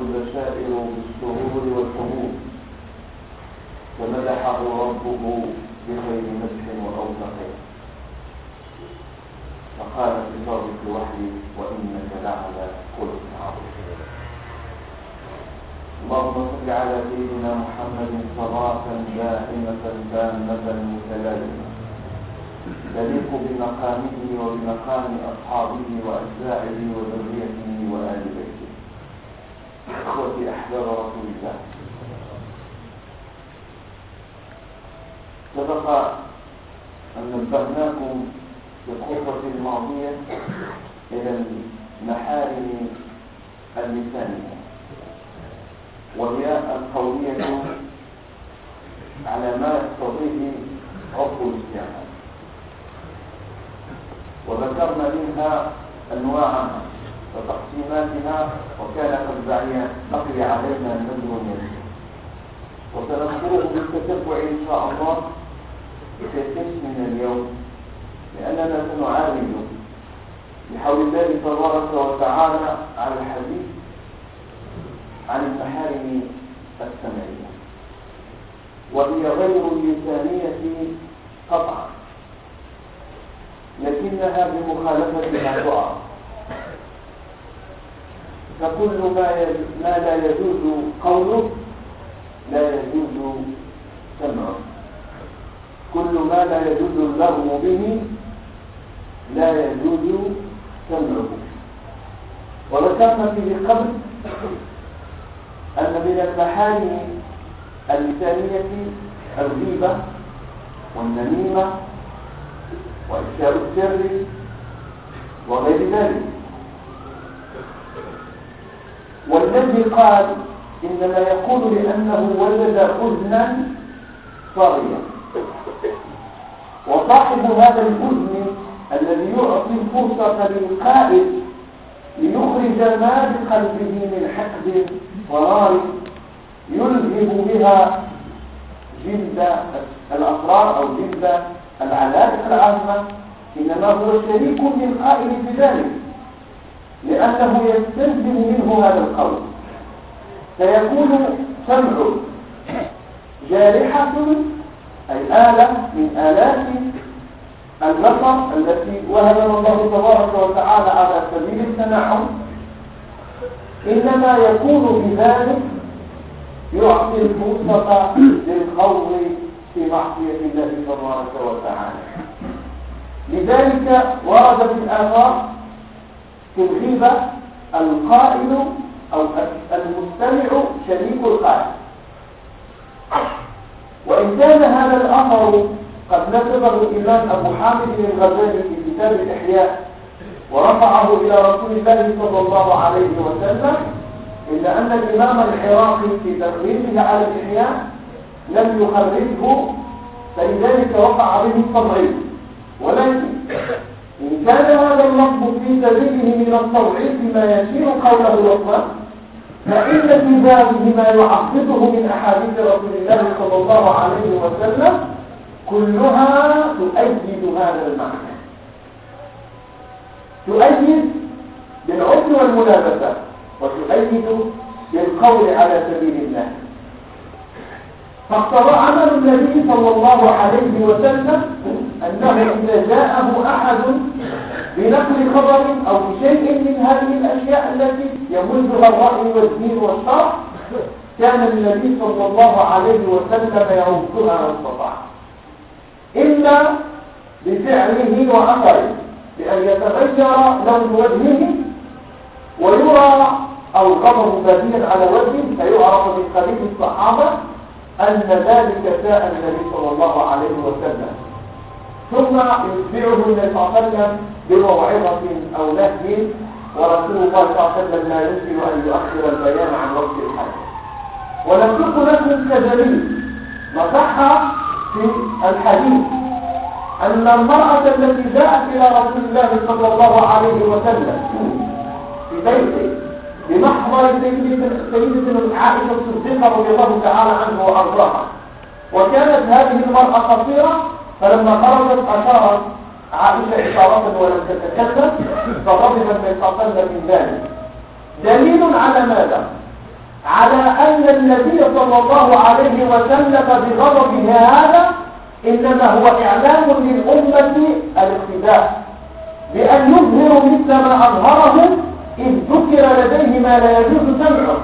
البشائر بالسرور والحمود فمدحه ربه بخير مدح وأوثق. فقال في صادق الوحي وإنك لعلى خلق عظيم. اللهم صل على سيدنا محمد صلاة دائمة تامة متلازمة. تليق بمقامه وبمقام أصحابه وأتباعه وذريته وآل بيته. إخوتي أحباب رسول الله. سبق أن نبهناكم في الخطبة الماضية إلى المحارم اللسانية وهي القولية على ما يقتضيه رب الاستعمال وذكرنا منها أنواعها وتقسيماتها وكان قد بقي علينا نذر يسير وسنذكره بالتتبع إن شاء الله في من اليوم لأننا سنعالج بحول الله تبارك وتعالى على الحديث عن المحارم السمعية. وهي غير اللسانية قطعا لكنها بمخالفة ما فكل ما ما لا يجوز قوله لا يجوز سمعه. كل ما لا يجوز اللغو به لا يجوز سمعه. وذكرنا فيه قبل أن من المحارم اللسانية الغيبة والنميمة وإفشاء السر وغير ذلك. والذي قال إنما يقول لأنه وجد أذنا طاغية وصاحب هذا الأذن الذي يعطي الفرصة للقائد ليخرج ما بقلبه من حقد ونار يلهب بها جلد الأسرار أو جلد العلائق العامة إنما هو شريك للقائل في ذلك لأنه يستلزم منه هذا القول. فيكون سمع جارحة أي آلة من آلات البصر التي وهبنا الله تبارك وتعالى على سبيل التنعم إنما يكون بذلك يعطي الفرصة للخوض في معصية الله تبارك وتعالى. لذلك ورد في الآثار الغيبة القائل أو المستمع شريك القائل. وإن كان هذا الأمر قد نسبه الإمام أبو حامد الغزالي في كتاب الإحياء ورفعه إلى رسول الله صلى الله عليه وسلم إلا أن الإمام العراقي في تقريبه على الإحياء لم يخرجه فلذلك وقع به التضعيف ولكن إن كان هذا اللفظ في سبيله من التضعيف ما يشير قوله لفظا فإن في ذلك ما يعقده من أحاديث رسول الله صلى الله عليه وسلم كلها تؤيد هذا المعنى. تؤيد بالعدل والملابسة وتؤيد بالقول على سبيل الله. فاقتضى عمل النبي صلى الله عليه وسلم أنه إذا جاءه أحد بنقل خبر أو بشيء من هذه الأشياء التي يمزها الرأي والدين والشرع كان النبي صلى الله عليه وسلم يعودها ما استطاع إلا بفعله وأثره بأن يتغير لون وجهه ويرى أو الغضب باديا على وجهه فيعرف من قليل الصحابة أن ذلك جاء النبي صلى الله عليه وسلم. ثم يتبعه النبي صلى بموعظة أو نهي ورسول الله صلى الله عليه وسلم لا يمكن أن يؤخر البيان عن وقت الحاجة ونسلك لكم كدليل نصح في الحديث أن المرأة التي جاءت إلى رسول الله صلى الله عليه وسلم في بيته بمحضر سيدة عائشة الصديقة رضي الله تعالى عنه وأرضاها وكانت هذه المرأة قصيرة فلما خرجت أشارت عائشة إشارة ولم تتكلم فغضب النبي صلى الله عليه وسلم من ذلك. دليل على ماذا؟ على أن النبي صلى الله عليه وسلم بغضبه هذا إنما هو إعلام للأمة الاقتداء. بأن يظهروا مثل ما أظهره إذ ذكر لديه ما لا يجوز سمعه.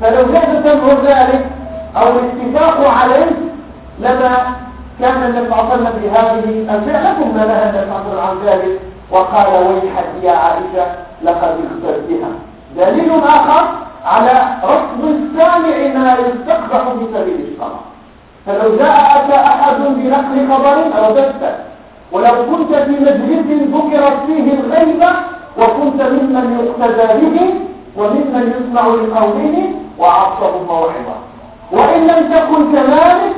فلو جاز سمع ذلك أو الاتفاق عليه لما كان النبي صلى الله عليه وسلم بهذه الفعلة ثم نهى النبي صلى الله عن ذلك. وقال ويحك يا عائشة لقد اخترتها دليل آخر على رفض السامع ما يستقبح بسبيل الشرع فلو جاء أتى أحد بنقل خبر أردت ولو كنت في مجلس ذكرت فيه الغيبة وكنت ممن يقتدى به وممن يسمع لقوله وعصه موعظة. وإن لم تكن كذلك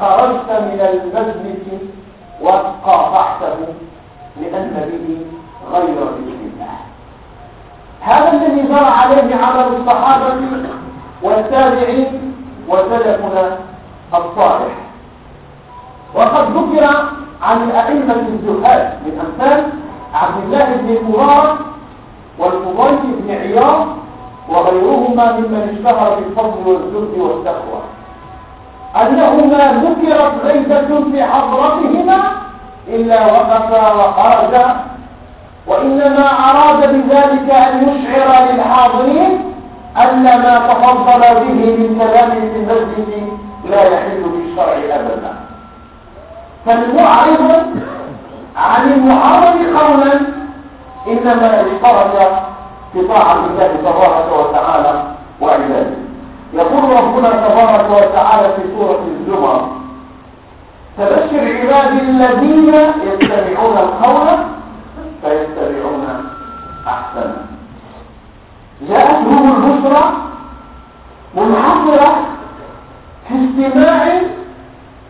خرجت من المجلس وقاطعته لأن به غير بإذن الله. هذا الذي جرى عليه عمل الصحابة والتابعين وسلفنا الصالح. وقد ذكر عن الأئمة الزهاد من أمثال عبد الله بن المبارك والفضيل بن عياض وغيرهما ممن اشتهر بالفضل والزهد والتقوى. أنهما ذكرت غيبة في حضرتهما إلا وقفا وخرجا وإنما أراد بذلك أن يشعر للحاضرين أن ما تفضل به من كلام في المسجد لا يحل بالشرع أبدا. فالمعرض عن المحرم قولا إنما اشترك في طاعة الله تبارك وتعالى وعباده. يقول ربنا تبارك وتعالى في سورة الزمر فبشر عبادي الذين يتبعون القول فيتبعون أحسنه جاءتهم البشرى منحصرة في استماع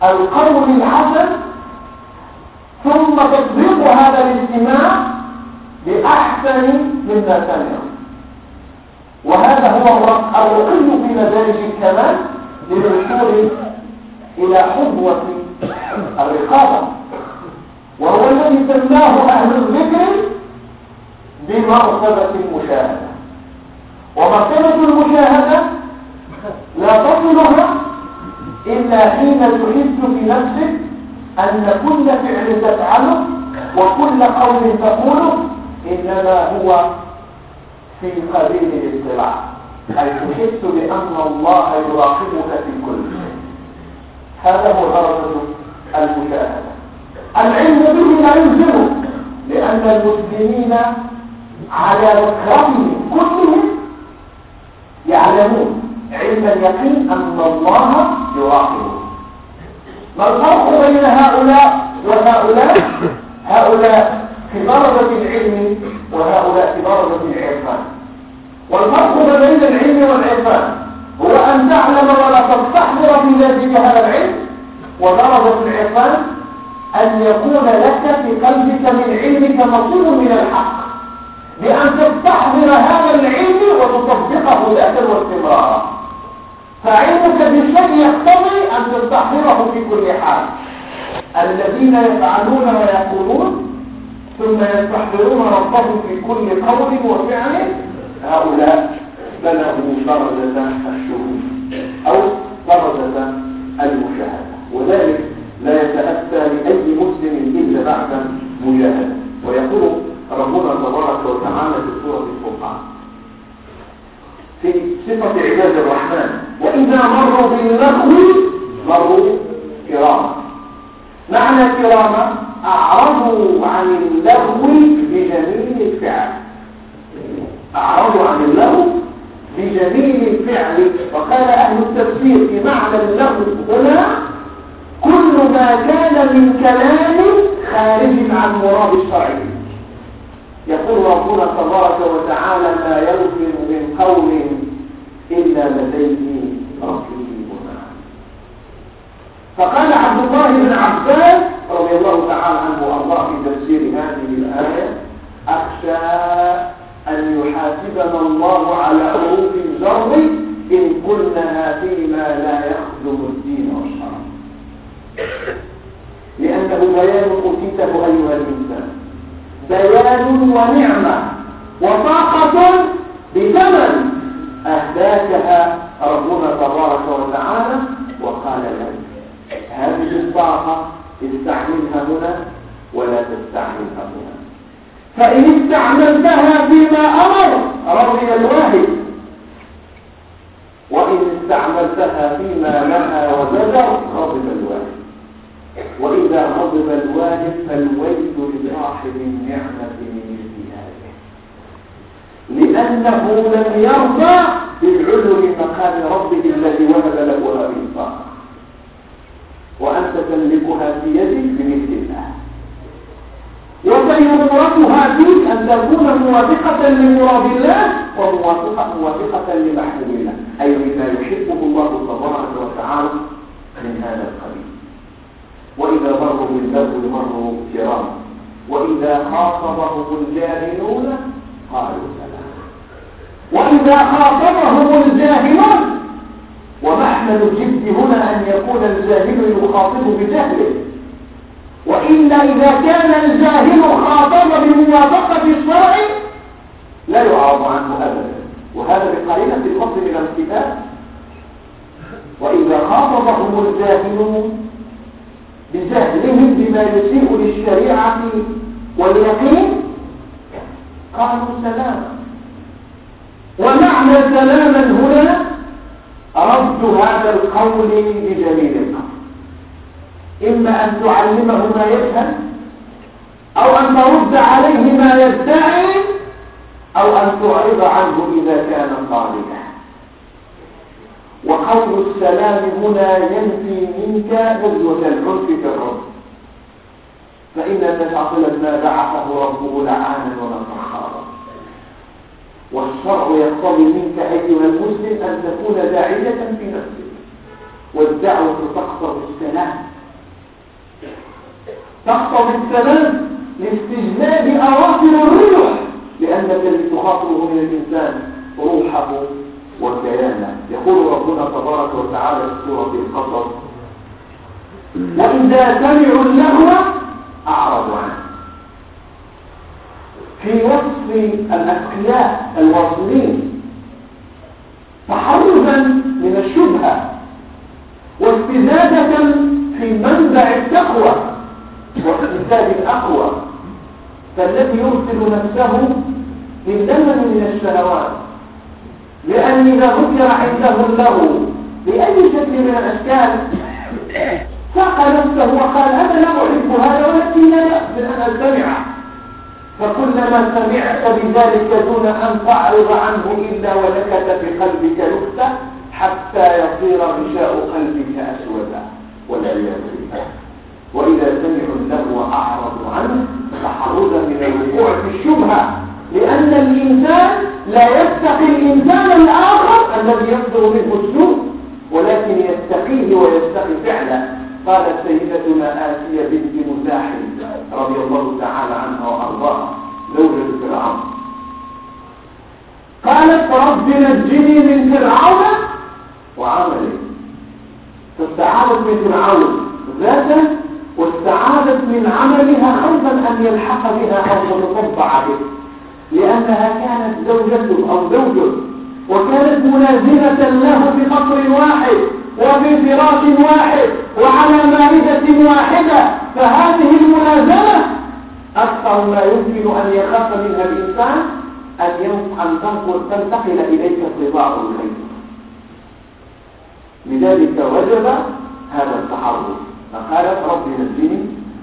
القول الحسن ثم تطبيق هذا الاستماع بأحسن مما سمعوا. وهذا هو الرقي في مدارج الكمال للوصول إلى حظوة الرقابة. وهو الذي سماه أهل الذكر بمرتبة المشاهدة. ومرتبة المشاهدة لا تصلها إلا حين تحس في نفسك أن كل فعل تفعله وكل قول تقوله إنما هو في قبيل الاطلاع. أي تحس بأن الله يراقبك في كل شيء. هذا هو درجة المشاهدة. العلم به لا يلزمك لأن المسلمين على ذكرهم كلهم يعلمون علم اليقين أن الله يراقبه. ما الفرق بين هؤلاء وهؤلاء؟ هؤلاء في درجة العلم وهؤلاء في درجة العرفان. والفرق بين العلم والعرفان هو أن تعلم ولا تستحضر في ذاتك هذا العلم ودرجة العرفان أن يكون لك في قلبك من علمك نصيب من الحق. بأن تستحضر هذا العلم وتطبقه ذاتا واستمرارا فعلمك بالشيء يقتضي أن تستحضره في كل حال. الذين يفعلون ويقولون ثم يستحضرون ربهم في كل قول وفعل هؤلاء بلغوا درجة الشهود أو درجة المشاهدة. وذلك لا يتأتى لأي مسلم إلا بعد مجاهدة ويقول ربنا تبارك وتعالى في سورة الفرقان في صفة عباد الرحمن وإذا مروا باللغو مروا كراما. معنى كراما أعرضوا عن اللغو بجميل الفعل. أعرضوا عن اللغو بجميل الفعل. وقال أهل التفسير في معنى اللغو هنا كل ما كان من كلام خارج عن مراد الشرع يقول ربنا تبارك وتعالى ما يلفظ من قول إلا لديه رقيب فقال عبد الله بن عباس رضي الله تعالى عنه وأرضاه في تفسير هذه الآية أخشى أن يحاسبنا الله على حروف الجر إن قلنا فيما لا يخدم الدين والشرع. لأنه بيان أوتيته أيها الإنسان. بيان ونعمة وطاقة بثمن أهداكها ربنا تبارك وتعالى وقال لك هذه الطاقة استعملها هنا ولا تستعملها هنا. فإن استعملتها فيما أمر رضي الواحد وإن استعملتها فيما نهى وزجر غضب الواحد وإذا غضب الواحد فالويل لصاحب النعمة من اجتهاده. لأنه لم يرضى بالعلو مقام ربه الذي وهب له هذه الطاقة وأنت تملكها في يدك بمثل الله وسيمرتها فيك أن تكون موافقة لمراد الله وموافقة موافقة لمحبوب الله أي لما يحبه الله تبارك وتعالى من هذا القبيل. وإذا مروا باللغو مروا كرام وإذا خاطبهم الجاهلون قالوا سلام. وإذا خاطبهم الجاهلون ومحمل الجد هنا أن يكون الجاهل يخاطب بجهله. وإلا إذا كان الجاهل خاطب بموافقة الشرع لا يعرض عنه أبدا. وهذا بقرينة الفضل من الكتاب. وإذا خاطبهم الجاهلون بجهلهم بما يسيء للشريعة واليقين قالوا سلاما ومعنى سلاما هنا رد هذا القول بجميل القول إما أن تعلمه ما يفهم أو أن ترد عليه ما يدعي أو أن تعرض عنه إذا كان صادقا. وقول السلام هنا ينفي منك نزوة العنف في الرب. فإن النبي ما بعثه ربه لعانا ونصحارا. والشرع يقتضي منك أيها المسلم أن تكون داعية في نفسك. والدعوة تقتضي السلام. تقتضي السلام لاستجلاب أواصر الروح لأنك تخاطبه من الإنسان روحه وكيانه. يقول ربنا تبارك وتعالى في سورة القصص وإذا سمعوا اللغو أعرضوا عنه. في وصف الأتقياء الواصلين تحرزا من الشبهة واستزادة في منبع التقوى. واقتصاد الأقوى فالذي يرسل نفسه للزمن من الشهوات لأن إذا ذكر عنده له بأي شكل من الأشكال ساق نفسه وقال أنا لا أحب هذا ولكن لا يقبل أن أستمعه فكلما سمعت بذلك دون أن تعرض عنه إلا ولكت في قلبك نكتة حتى يصير غشاء قلبك أسودا. والعياذ بالله. وإذا سمعوا له أعرضوا عنه تحرزا من الوقوع في الشبهة. لأن الإنسان لا يتقي الإنسان الآخر الذي يصدر منه السوء ولكن يتقيه ويتقي فعله قالت سيدتنا آسية بنت مزاحم رضي الله تعالى عنها وأرضاها زوجة فرعون قالت رب نجني من فرعون وعمله فاستعاذت من فرعون ذاتا واستعاذت من عملها خوفا أن يلحق بها أو تتطبع به. لأنها كانت زوجته أو زوجه وكانت ملازمة له في قصر واحد وفي فراش واحد وعلى مائدة واحدة. فهذه الملازمة أكثر ما يمكن أن يخاف منها الإنسان أن تنتقل إليك طباع الخير. لذلك وجب هذا التحرك. فقالت رب نجني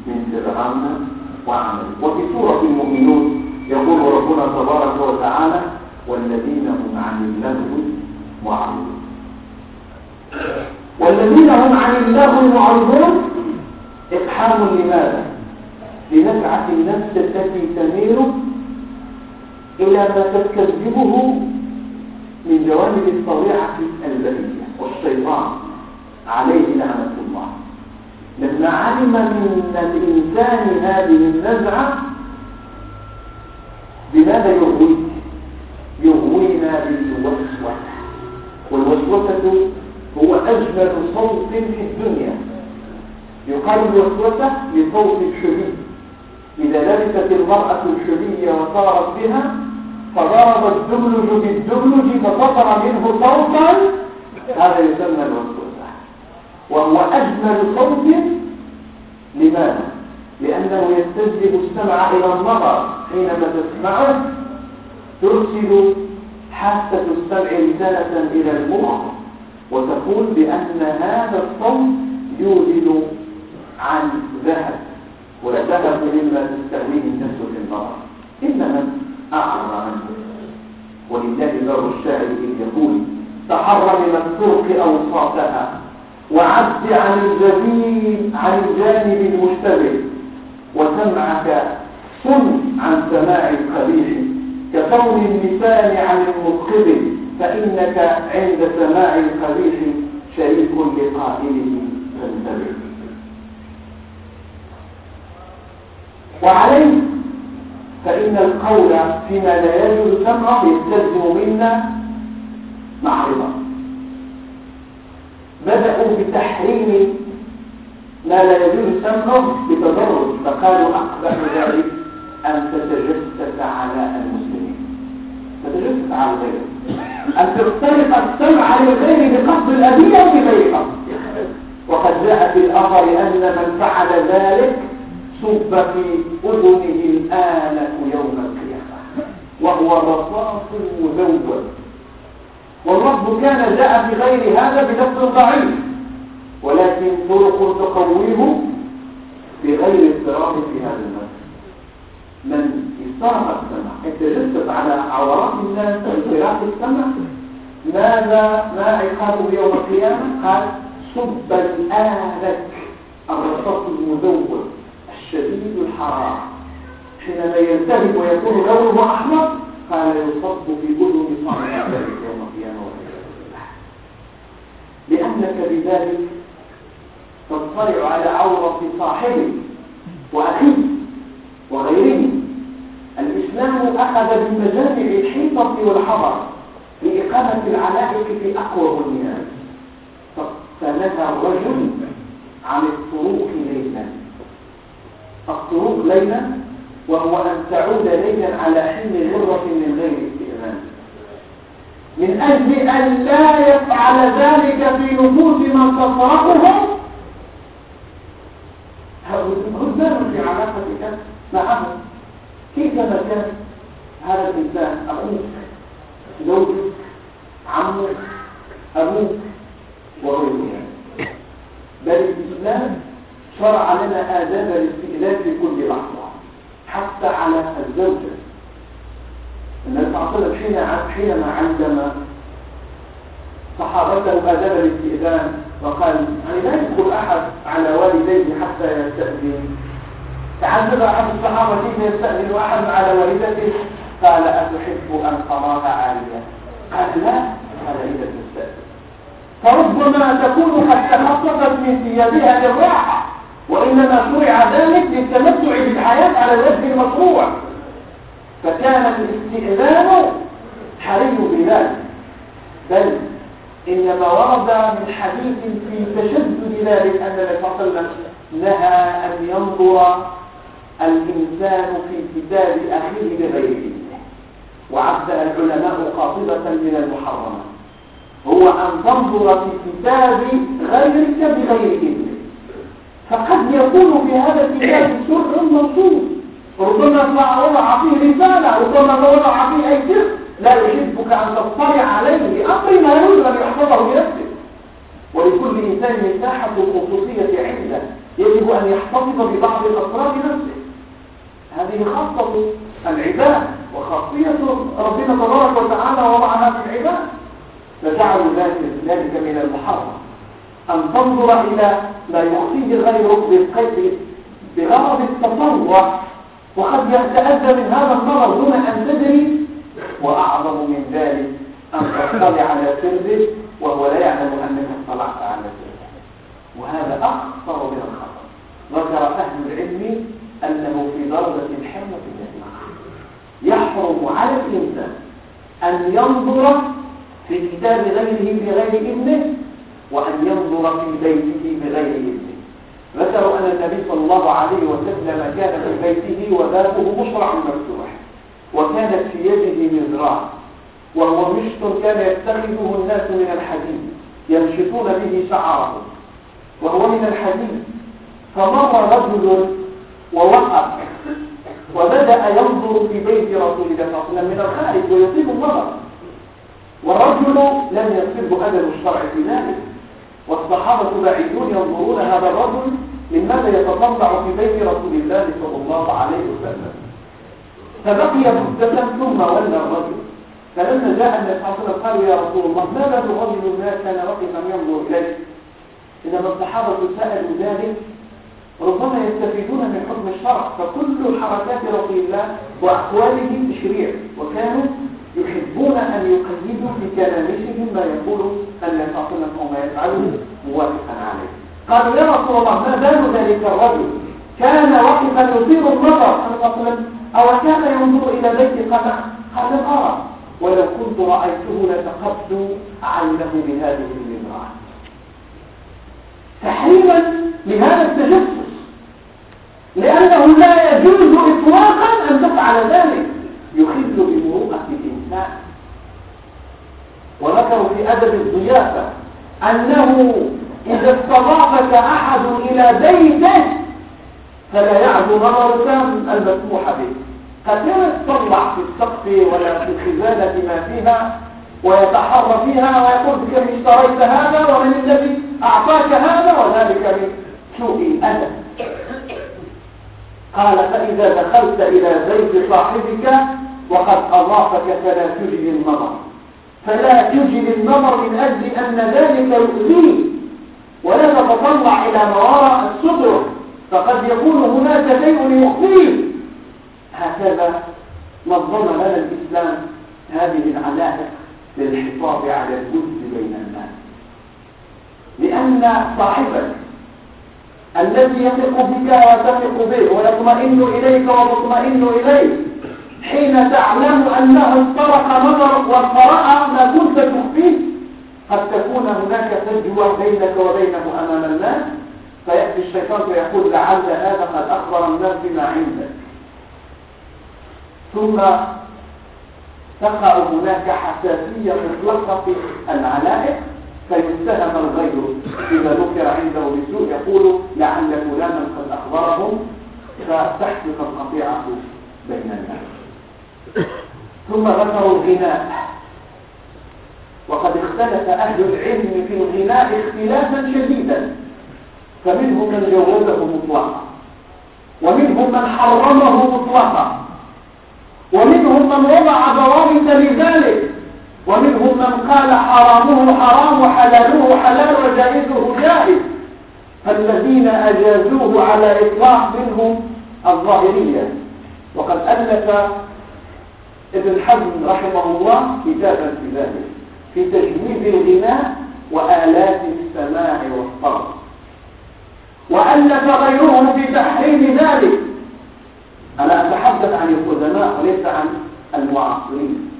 من فرعون وعمل وفي سورة المؤمنون يقول ربنا تبارك وتعالى والذين هم عن اللغو معرضون. والذين هم عن اللغو معرضون إقحام لماذا؟ لنفعة النفس التي تميل إلى ما تستجذبه من جوانب الطبيعة البرية والشيطان. عليه لعنة الله. لما علم من الإنسان هذه النزعة بماذا يغوي يغوينا بالوسوسة. والوسوسة هو أجمل صوت في الدنيا. يقال الوسوسة لصوت الشبي إذا لبست المرأة الشبية وصارت بها فضرب الدبلج بالدبلج فصدر منه صوتا هذا يسمى الوسوسة. وهو أجمل صوت لماذا؟ لأنه يستجلب السمع إلى النظر حينما تسمعه ترسل حاسة السمع رسالة إلى المخ وتقول بأن هذا الصوت يوجد عن ذهب. والذهب مما تستهويه النفس في النظر. من أعرض عنه ولله بر الشاعر إذ يقول تحرى من الطرق أوساطها وعد عن الجبين عن الجانب المشتبه وسمعك صن عن سماع القبيح. كصون اللسان عن المثقب فإنك عند سماع القبيح شريك لقائله. فانتبه. وعليه فإن القول فيما لا يجوز سمعه يستلزم منا معرضة. بدأوا بتحريم ما لا يجوز سمعه بتدرج فقالوا أقبح ذلك أن تتجسس على المسلمين. تتجسس على الغير. أن تختلف السمع للغير بقصد الأذية وبغير قصد. وقد جاء في الأثر أن من فعل ذلك صب في أذنه الآلة يوم القيامة وهو رصاص مزود والرب كان جاء في غير هذا بنفس ضعيف ولكن طرق تقويه بغير اضطراب في هذا النفس من استرق السمع اتجسس على عورات الناس اختراق السمع ماذا ما عقابه يوم القيامة؟ قال صب الآلة. الرصاص المزود شديد الحرارة. حينما يلتهب ويكون لونه أحمر قال يصب في أذن صانع ذلك يوم القيامة لأنك بذلك تطلع على عورة صاحبه وأخيه وغيره. الإسلام أخذ بمجامع الحيطة والحضر لإقامة العلائق في أقوى بنيان فنهى الرجل عن الطروق ليلا. الطرق ليلا وهو أن تعود ليلا على حين مرة من غير استئذان من أجل أن لا يفعل ذلك في نفوس من تصرفهم هزان في علاقتك معه كيفما كان هذا الإنسان؟ أخوك زوجك عمك أبوك وغيره بل الإسلام شرع لنا آداب الاستئذان في كل لحظة حتى على الزوجة. النبي صلى الله عليه وسلم حينما علم صحابته آداب الاستئذان وقال يعني لا يدخل أحد على والديه حتى يستأذن. تعذب أحد الصحابة كيف يستأذن أحد على والدته؟ قال أتحب أن تراها عالية قال لا قال إذا تستأذن. فربما تكون قد تخصصت من ثيابها للراحة وإنما شرع ذلك للتمتع بالحياة على الوجه المشروع. فكان الاستئذان حري بذلك بل إنما ورد من حديث في تشدد ذلك أن النبي صلى الله عليه وسلم نهى أن ينظر الإنسان في كتاب أخيه بغير وعدها العلماء قاطبة من المحرمات هو أن تنظر في كتاب غيرك بغير إذنه. فقد يكون في هذا الكتاب سر منصوب ربما وضع فيه رسالة ربما وضع فيه أي سر لا يحبك أن تطلع عليه بأمر ما يريد أن يحفظه بنفسه ولكل إنسان مساحة الخصوصية عندة يجب أن يحتفظ ببعض الأسرار نفسه. هذه خاصة العباد وخاصية ربنا تبارك وتعالى وضعها في العباد. فجعلوا ذلك من المحرم. أن تنظر إلى ما يخفيه غيرك بغرض التطوع وقد يتأذى من هذا النظر دون أن تدري وأعظم من ذلك أن تطلع على سره وهو لا يعلم أنك اطلعت على سره وهذا أخطر من الخطر ذكر أهل العلم أنه في درجة الحمة النبي يحرم على الإنسان أن ينظر في كتاب غيره بغير إذنه وأن ينظر في بيته بغير إذنه ذكروا أن النبي صلى الله عليه وسلم كان في بيته وبابه مشرع مفتوح وكانت في يده مزرعة وهو مشط كان يتخذه الناس من الحديد يمشطون به شعره وهو من الحديد. فمر رجل ووقف وبدأ ينظر في بيت رسول الله صلى الله عليه وسلم من الخارج ويصيب النظر. والرجل لم يصبه أدب الشرع في ذلك. والصحابة بعيدون ينظرون هذا الرجل من ماذا يتطلع في بيت رسول الله صلى الله عليه وسلم. فبقي مدة ثم ولى الرجل. فلما جاء النبي صلى الله عليه وسلم قالوا يا رسول الله ماذا الرجل ما كان وقفا ينظر إليه إنما الصحابة سألوا ذلك. ربما يستفيدون من حكم الشرع فكل حركات رسول الله وأقواله تشريع وكانوا يحبون أن يقيدوا في كلامهم ما يقول أن أو ما يفعلون موافقا عليه. قالوا يا رسول الله ما بال ذلك الرجل؟ كان واقفا يثير النظر أو كان ينظر إلى بيت قال قال أرى ولو كنت رأيته لتقبت عينه بهذه المرأة. تحريما لهذا التجسس. لأنه لا يجوز إطلاقا أن تفعل ذلك. يخل بمروءة الإنسان وذكروا في أدب الضيافة أنه إذا استضافك أحد إلى بيته فلا يعدو نظرك المسموح به. قد يطلع في السقف ولا في الخزانة ما فيها ويتحرى فيها ويقول بكم اشتريت هذا ومن الذي أعطاك هذا وذلك من سوء الأدب قال فإذا دخلت إلى بيت صاحبك وقد أضافك فلا تجد النظر فلا تجد النظر من أجل أن ذلك يؤذيه. ولا تتطلع إلى ما وراء الصدر فقد يكون هناك شيء يخفيه. هكذا نظم لنا الإسلام هذه العلائق للحفاظ على الود بين الناس. لأن صاحبك الذي يثق بك وتثق به ويطمئن إليك وتطمئن إليه حين تعلم أنه استرق نظرك وقرأ ما كنت تخفيه قد تكون هناك فجوة بينك وبينه أمام الناس فيأتي الشيطان ويقول لعل هذا قد أخبر الناس بما عندك. ثم تقع هناك حساسية مطلقة في العلائق فيتهم الغير إذا ذكر عنده بسوء يقول لعل فلانا قد أخبرهم فتحدث القطيعة بين الناس. ثم ذكروا الغناء. وقد اختلف أهل العلم في الغناء اختلافا شديدا. فمنهم من جوزه مطلقا ومنهم من حرمه مطلقا ومنهم من وضع ضوابط لذلك ومنهم من قال حرامه حرام وحلاله حلال وجائزه جائز. فالذين أجازوه على إطلاق منهم الظاهرية. وقد ألف ابن حزم رحمه الله كتابا في ذلك في تجويز الغناء وآلات السماع والطرب. وألف غيره في تحريم ذلك. أنا أتحدث عن القدماء وليس عن المعاصرين.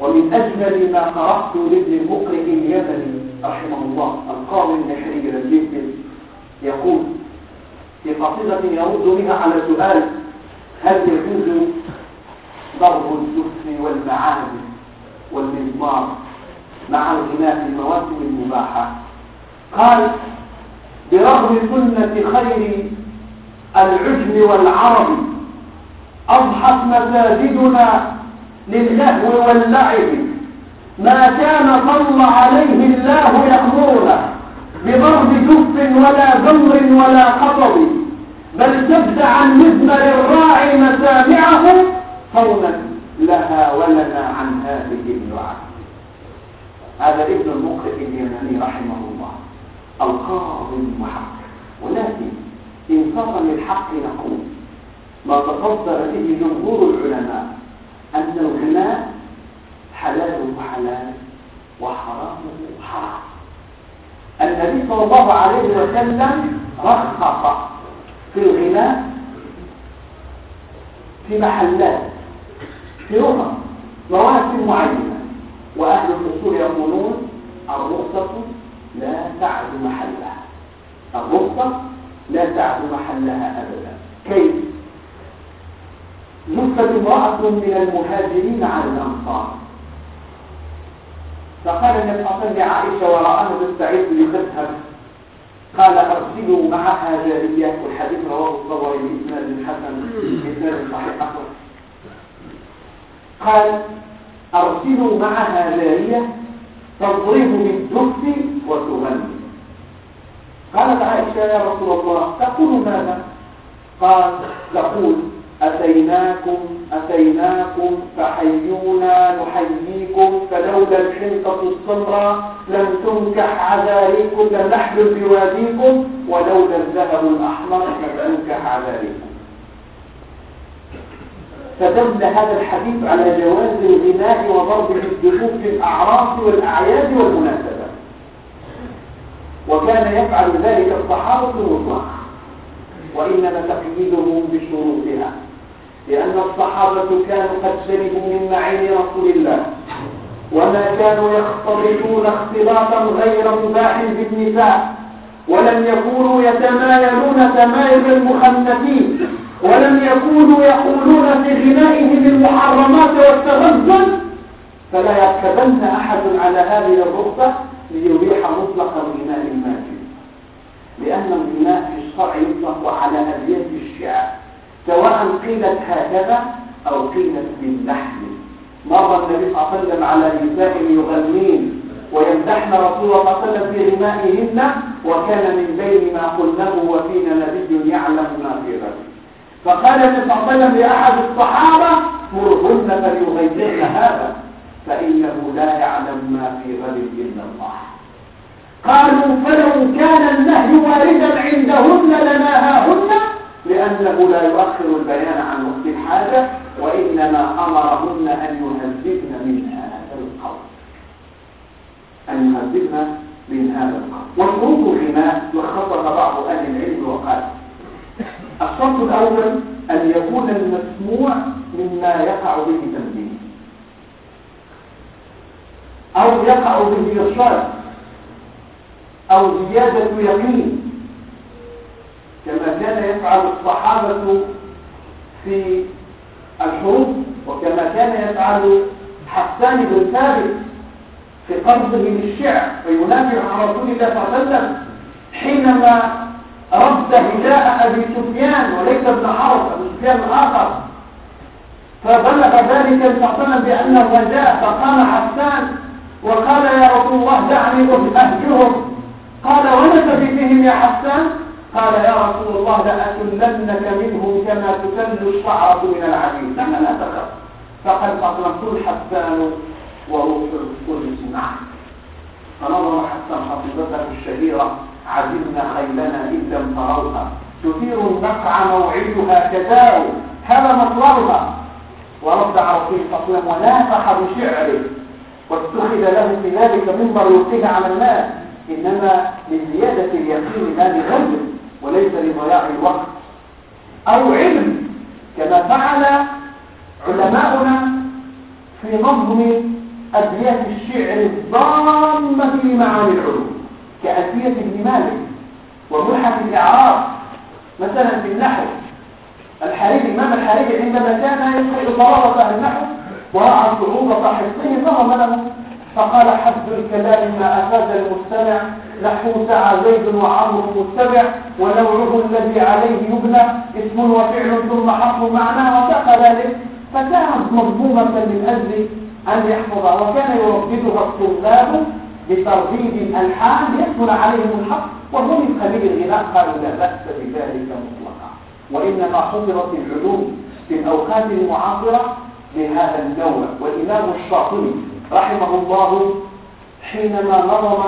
ومن أجمل ما قرأت لابن المقرئ اليمني رحمه الله القاضي النحري الجبل يقول في قصيدة يرد بها على سؤال هل يجوز ضرب الزف والمعادن والمزمار مع الغناء المواسم المباحة قال برغم سنة خير العجم والعرب أضحت مساجدنا للهو واللعب. ما كان صلى عليه الله يأمرنا بضرب كف ولا زمر ولا قطر بل سد عن مزمر الراعي مسامعه صونا لها ولنا عن هذه اللعب هذا ابن المقرئ اليمني رحمه الله القاضي المحقق ولكن انصافا للحق نقول ما تفضل به جمهور العلماء أن الغناء حلاله حلال وحرامه حرام النبي صلى الله عليه وسلم رخص في الغناء في محلات. رخص مواسم معينة. وأهل الأصول يقولون الرخصة لا تعد محلها. الرخصة لا تعد محلها أبدا. كيف؟ زفت امرأة من المهاجرين على الأنصار. فقال النبي وسلم لعائشة ورآه تستعد لتذهب قال أرسلوا معها جارية والحديث رواه الطبري بإسناد حسن بإسناد صحيح. قال أرسلوا معها جارية تضرب بالدف وتغني. قالت عائشة يا رسول الله تقول ماذا؟ قال تقول أتيناكم أتيناكم فحيونا نحييكم فلولا الحنطة السمراء لم تنكح عذاريكم لم بواديكم ولولا الذهب الأحمر لم تنكح عذاريكم. فدل هذا الحديث على جواز الغناء وضرب الدفوف في الأعراس والأعياد والمناسبات. وكان يفعل ذلك الصحابة المطلق. وإنما تقييدهم بشروطها. لأن الصحابة كانوا قد شربوا من معين رسول الله. وما كانوا يختلطون اختلاطا غير مباح بالنساء. ولم يكونوا يتمايلون تمايل المخنثين. ولم يكونوا يقولون في غنائهم المحرمات والتغزل فلا يركبن أحد على هذه الرخصة ليبيح مطلق الغناء الماجد لأن الغناء في الشرع يطلق على أبيات الشعر سواء قيلت هكذا أو قيلت باللحن. مر النبي صلى الله عليه وسلم على نساء يغنين ويمدحن رسول الله صلى الله عليه وسلم في غنائهن وكان من بين ما قلناه وفينا نبي يعلم ما في غد فقال النبي صلى الله عليه وسلم لأحد الصحابة مرهن فليغيرن هذا فإنه لا يعلم ما في غد إلا الله. قالوا فلو كان النهي واردا عندهن لناهاهن لأنه لا يؤخر البيان عن وقت الحاجة وإنما أمرهن أن يهذبن من هذا القول أن يهذبن من هذا القول وشروط الغناء لخصها بعض أهل العلم وقال الشرط الأول أن يكون المسموع مما يقع به تنبيه. أو يقع به إرشاد. أو زيادة يقين. كما كان يفعل الصحابة في الحروب وكما كان يفعل حسان بن ثابت في قرضه للشعر وينافع عن رسول الله صلى الله عليه وسلم حينما رد هداء أبي سفيان وليس ابن حرب أبو سفيان الآخر. فبلغ ذلك صلى الله عليه وسلم بأنه جاء فقام حسان وقال يا رسول الله دعني أهجرهم. قال ونسى فيهم يا حسان؟ قال يا رسول الله لأكلنك منهم كما تسل الشعرة من العبيد لما لا تخف. فقد أطلقت حسان وروح القدس معه فنظر حسان خطيبته الشهيرة. عزمنا خيلنا إن لم تروها تثير النقع موعدها كتاو هذا مطلبها ورد على رسول الله صلى الله عليه وسلم ونافح بشعره واتخذ له في ذلك منبر يلقيه على الناس. إنما لزيادة اليقين لا لغيره وليس لضياع الوقت. أو علم كما فعل علماؤنا في نظم أبيات الشعر الضامة في معاني العلوم. كألفية ابن مالك وملحة الإعراب مثلا في النحو. الحريري الإمام الحريري عندما كان يدخل طلبة النحو ورأى صعوبة حفظهم نظم له فقال حفظ الكلام ما أفاد المستمع نحو سعى زيد وعمر متبع ونوعه الذي عليه يبنى اسم وفعل ثم حرف معناه وساق ذلك. فكانت مضمومة من أجل أن يحفظها وكان يرددها الطلاب بترديد الألحان يسهل عليهم الحق وهم من قبيل الغناء قالوا لا بأس بذلك مطلقا. وإنما حضرت العلوم في الأوقات المعاصرة بهذا النوع. والإمام الشاطبي رحمه الله حينما نظم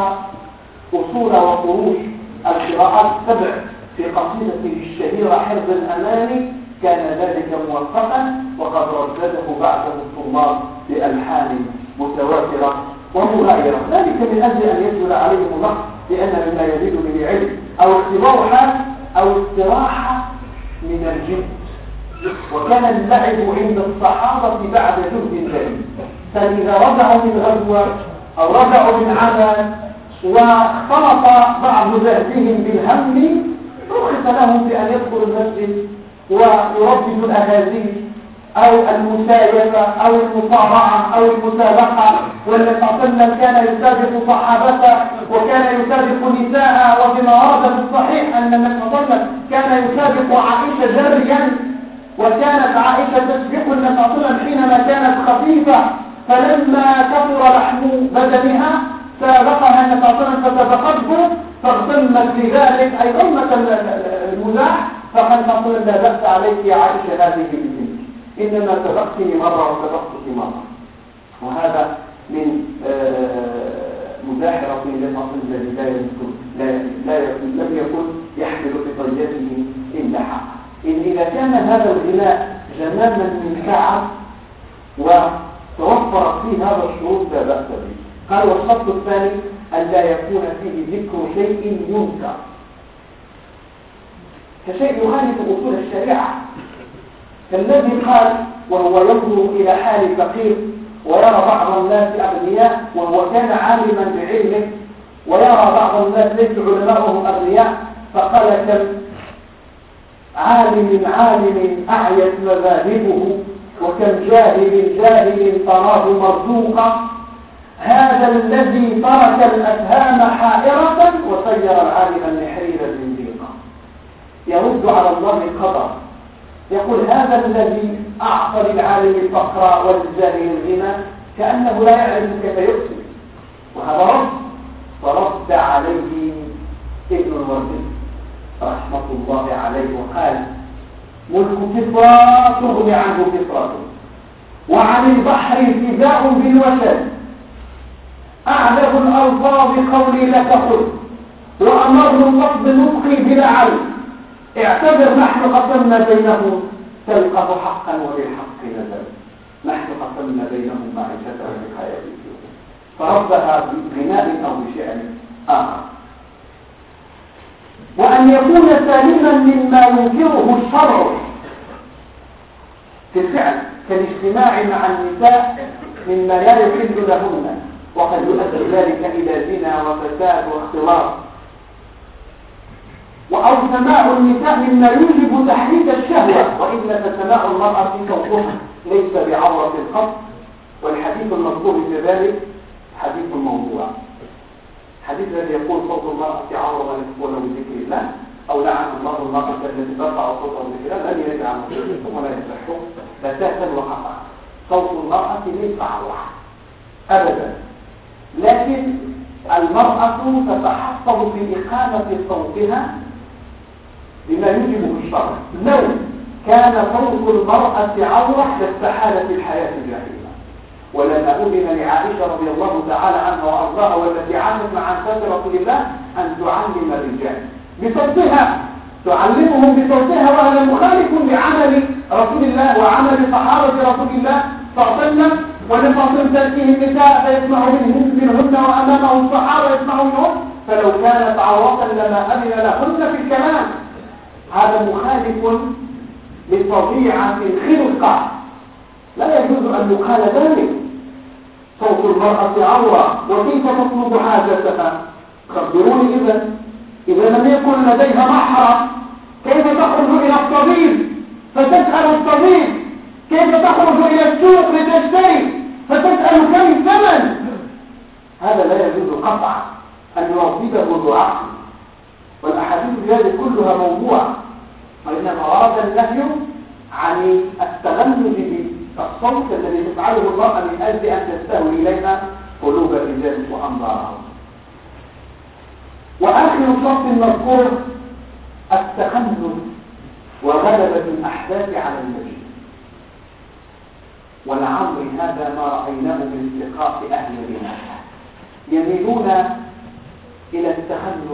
أصول وفروش القراءات السبع في قصيدته الشهيرة حرز الأماني كان ذلك موفقا وقد ردده بعده الطلاب بألحان متواترة. ذلك من أجل أن يسهل عليهم النقص لأن مما يزيد من العلم أو اختبار حال أو استراحة من الجد وكان اللعب عند الصحابة بعد جهد جديد فإذا رجعوا من غزوة أو رجعوا من عمل واختلط بعض ذاتهم بالهم رخص لهم بأن يدخلوا المسجد ويرددوا الأهازيج أو المسايفة أو المصارعة أو المسابقة. عليه وسلم كان يسابق صحابته وكان يسابق نساء وبما ورد في الصحيح أن النبي كان يسابق عائشة جريا وكانت عائشة تسبق النبي حينما كانت خفيفة. فلما كثر لحم بدنها سابقها النبي فسبقته فاغتمت لذلك أي أمة المزاح. فقد نقول لا بأس عليك يا عائشة هذه إنما سبقتني مرة وسبقتك مرة. وهذا من مزاح رسول الله صلى الله عليه وسلم الذي لا يذكر لا لم يكن يحمل في إلا حق إن إذا كان هذا الغناء جمالا من كعب وتوفرت فيه هذا الشروط لا بأس به. قال والشرط الثاني أن لا يكون فيه ذكر شيء ينكر. كشيء يخالف أصول الشريعة. كالذي قال وهو ينظر إلى حال فقير ويرى بعض الناس أغنياء وهو كان عالما بعلمه ويرى بعض الناس ليس علماءهم أغنياء فقال كم؟ عالم عالم أعيت مذاهبه وكم جاهل جاهل تراه مرزوقا. هذا الذي ترك الأفهام حائرة وسير العالم النحرير زنديقا. يرد على الله القدر. يقول هذا الذي أعطى للعالم الفقر والجاهل الغنى كأنه لا يعرف كيف يؤسف وهذا رد. فرد عليه ابن الوردي رحمة الله عليه وقال ملك كفرى تغني عنه كفرته وعن البحر فداء بالوشد أعلى الألفاظ قولي لك قل وأمر اللفظ بلا علم اعتبر نحن قسمنا بينهم تلقه حقا وبالحق نزل نحن قسمنا بينهم معيشتهم الدنيا فربها بغناء أو بشعر آخر. وأن يكون سالما مما ينكره الشرع في الفعل كالاجتماع مع النساء مما لا يحل لهن وقد يؤدي ذلك إلى زنا وفساد واختلاط. أو سماع النساء مما يوجب تحريك الشهوة. وإن فسماع المرأة صوتها ليس بعورة القصد. والحديث المذكور في ذلك حديث موضوع. حديث الذي يقول صوت المرأة عورة ولو بذكر الله أو لعن الله المرأة التي ترفع صوتها بذكر الله لن يرجع عن ولا يصح. بتاتا وخطأ صوت المرأة ليس عورة. أبدا. لكن المرأة تتحفظ في إقامة صوتها بما يوجبه الشرع لو كان فرق المرأة عورة لاستحالت الحياة الجاهلية. ولما أذن لعائشة رضي الله تعالى عنها وأرضاها والتي عانت مع أنفاس رسول الله أن تعلم الرجال بصوتها. تعلمهم بصوتها وهذا مخالف لعمل رسول الله وعمل صحابة رسول الله صلى الله عليه وسلم. ونفاصل تأتيه النساء فيسمع منهن وأمامه الصحابة يسمعوا منهم فلو كانت عورة لما أذن لهن في الكلام. هذا مخالف لطبيعة الخلقة. لا يجوز أن يقال ذلك. صوت المرأة عورة وكيف تطلب حاجتها؟ خبروني إذا. إذا لم يكن لديها محرم كيف تخرج إلى الطبيب؟ فتسأل الطبيب كيف تخرج إلى السوق لتشتري؟ فتسأل كم ثمن هذا لا يجوز قطعا أن يربيه دعاء والأحاديث هذه كلها موضوع وإنما ورد النهي عن التغنج بالصوت الذي تفعله المرأة من أجل أن تستهوي إلينا قلوب الرجال وأنظارهم. وآخر شرط المذكور التخنج وغلبة الأحداث على المجيء ولعمر هذا ما رأيناه من استقاء أهل البناء يميلون إلى التخنج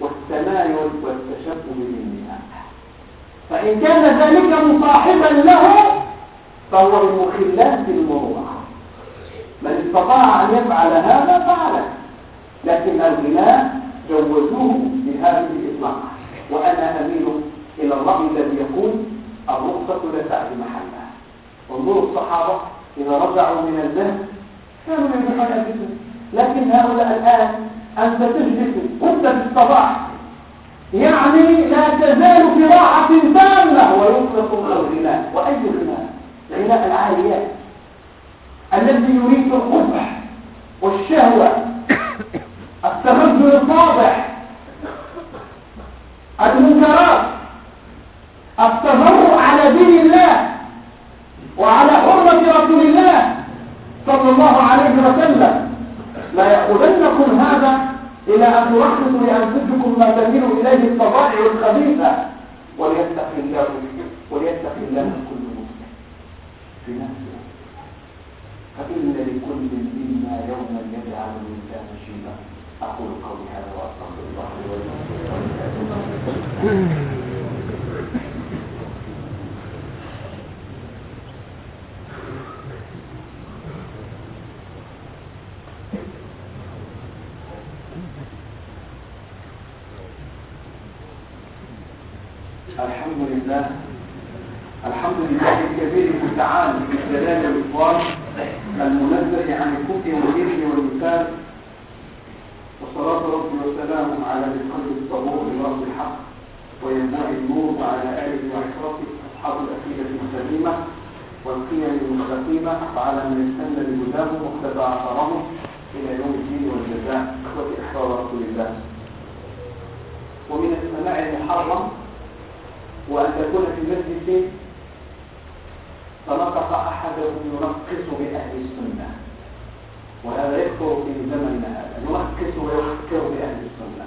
والتمايل والتشبه بالنساء فإن كان ذلك مصاحبا له فهو من مخلات المروءة من استطاع أن يفعل هذا فعله لكن الغناء جوزوه بهذه الإطلاق. وأنا أميل إلى الرأي الذي يقول الرخصة لا تعد محلها. انظروا الصحابة إذا رجعوا من الذهب كانوا أنفسهم لكن هؤلاء الآن أنت تجلس كنت في الصباح. يعني لا تزال في راحة تامة. ويطلق الغناء وأي غناء غناء العاليات الذي يريد القبح والشهوة. التمثل الفاضح المنكرات. التمرد على دين الله وعلى حرمة رسول الله صلى الله عليه وسلم. لا يأخذنكم هذا إلى أن ترخصوا لأنفسكم ما تميل إليه الطبائع الخبيثة. وليتقي الله وليتقي الله كل مسلم. في نفسه فإن لكل منا يوما يجعل الإنسان شيبا أقول قولي هذا وأستغفر الله لي ولكم. والقيم المستقيمة وعلى من استنى بهداه واقتدى أثرهم إلى يوم الدين والجزاء. إخوة إحرار رسول الله. ومن السماع المحرم وأن تكون في مجلس فنطق أحدهم ينقص بأهل السنة. وهذا يكثر في زمننا هذا. ينقص ويفكر بأهل السنة.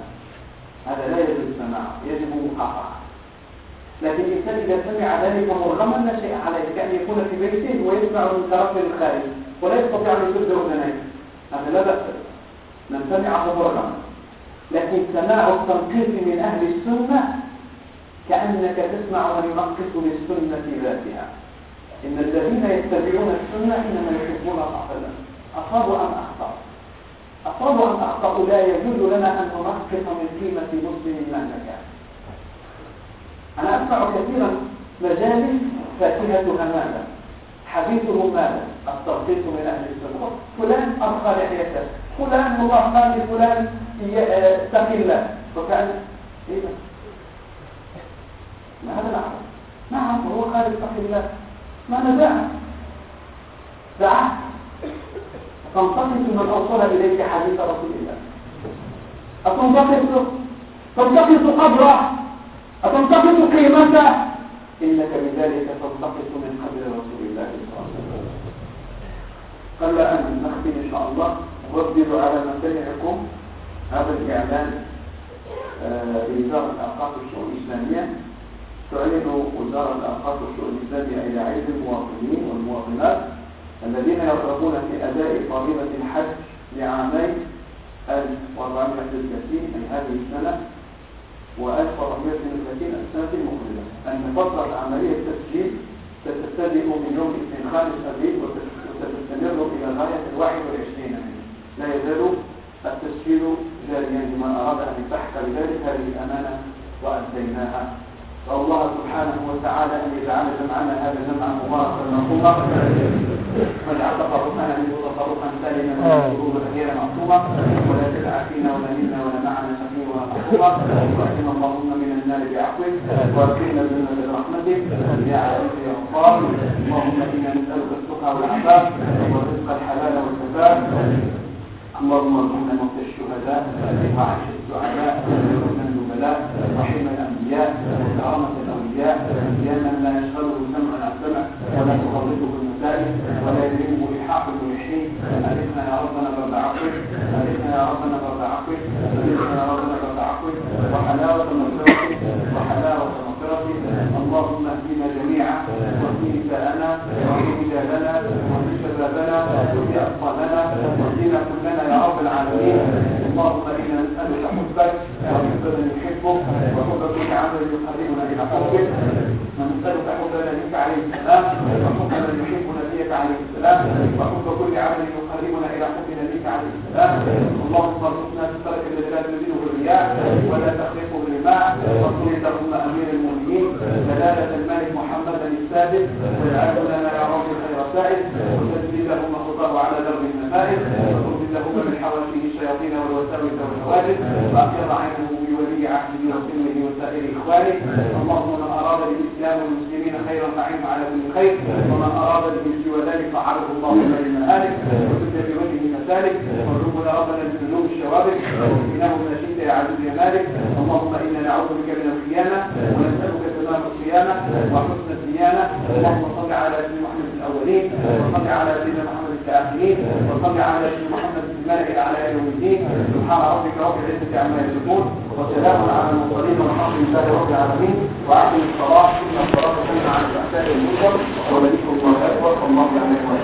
هذا لا يجب السماع يجب مقاطعة. لكن الإنسان إذا سمع ذلك مرغما لا شيء عليه كأن يكون في بيته ويسمع من طرف الخارج ولا يستطيع أن يسد أذنيه هذا لا بأس من سمعه مرغما لكن سماع التنقيص من أهل السنة كأنك تسمع من ينقص للسنة ذاتها. إن الذين يتبعون السنة إنما يحبون الأصل أصابوا أم أخطأوا أصابوا أم أخطأوا لا يجوز لنا أن ننقص من قيمة مسلم مهما كان أنا أسمع كثيرا مجالس فاكهتها ماذا حديثه ماذا؟ الترقيص من أهل السنة. فلان أرخى لحيته. فلان والله قال فلان اتق الله وكان إيه؟ ما هذا نعم نعم هو قال اتق الله ما نزعه دعاه تنتقص من أوصل إليك حديث رسول الله. أتنتقص تنتقص قدره أتنتقص قيمته إنك بذلك تنتقص من قدر رسول الله صلى الله عليه وسلم. قبل أن نختم إن شاء الله رددوا على مسامعكم هذا الإعلان آه، بوزارة الأوقاف والشؤون الإسلامية. تعلن وزارة الأوقاف والشؤون الإسلامية إلى عيد المواطنين والمواطنات الذين يرغبون في أداء فريضة الحج لعامين 1430 من هذه السنة. و1432 السنة المقبلة. أن فترة عملية التسجيل ستبتدئ من يوم الاثنين خامس أبريل وستستمر إلى غاية الواحد والعشرين لا يزال التسجيل جاريا لمن أراد أن يتحق بذلك هذه الأمانة وأديناها. فالله سبحانه وتعالى أن يجعل جمعنا هذا جمعا مباركا. مرحوما واجعل تفرقنا منه تفرقا سالما من الشرور غير معصوما ولا تدع فينا ولا منا ولا معنا شقي ولا واحسن اللهم من النار بعفوك وادخلنا الجنه برحمتك. يا عزيز يا غفار اللهم إنا نسألك التقى والعفاف والرزق الحلال والكفاف اللهم ارحمنا موت الشهداء وعيش السعداء رحم الأنبياء وكرامه الاولياء يا من لا يشغله سمع عن سمع ولا تخلطه بالمسائل ولا يدركه إلحاق الملحين الفنا يا ربنا برد عفوك الفنا يا ربنا برد عفوك الفنا يا ربنا برد عفوك وحلاوة مغفرتك وحلاوة مغفرتك. اللهم اهدنا جميعا واهد نساءنا واهد رجالنا واهد شبابنا واهد أطفالنا واهدنا كلنا يا رب العالمين. اللهم إنا نسألك حبك وحب من يحبك وحب كل عمل يقربنا إلى حبك ونسألك حب نبيك عليه السلام وحب من يحب نبيك عليه السلام وحب كل عمل يقربنا إلى حب نبيك عليه السلام. اللهم ارزقنا سترك الذي لا تزيده الرياح ولا تخلقه بالماء واصل اللهم أمير المؤمنين. جلالة الملك محمدا السادس. واجعل لنا يا رب خير سائل وتجزي لهم خطاه على درب النفائس وترد لهم من حواشيه الشياطين والوساوس والحوادث. وأقر عينه بولي عهده وسلمه وسائر إخوانه. اللهم من أراد بالاسلام والمسلمين خيرا فاعنه على كل خير. ومن أراد به سوى ذلك. فعرضه الله إلى المهالك وسد بوجهه مسالك وارزقنا ربنا بذنوب الشوابك. وقناه من شئت يا عزيز يا مالك. اللهم إنا نعوذ بك من الخيانة. ونسألك تمام الصيانه وحسن الديانه اللهم صل على سيدنا محمد في الأولين وصل على سيدنا محمد في الآخرين وصل على سيدنا محمد الملك على يوم الدين. سبحان ربك رب العزة عما يصفون وسلام على المرسلين والحمد لله رب العالمين. واعطي الصلاة إن الصلاة تنهى عن الاحسان والمنكر وليكم الله اكبر والله يعلم ما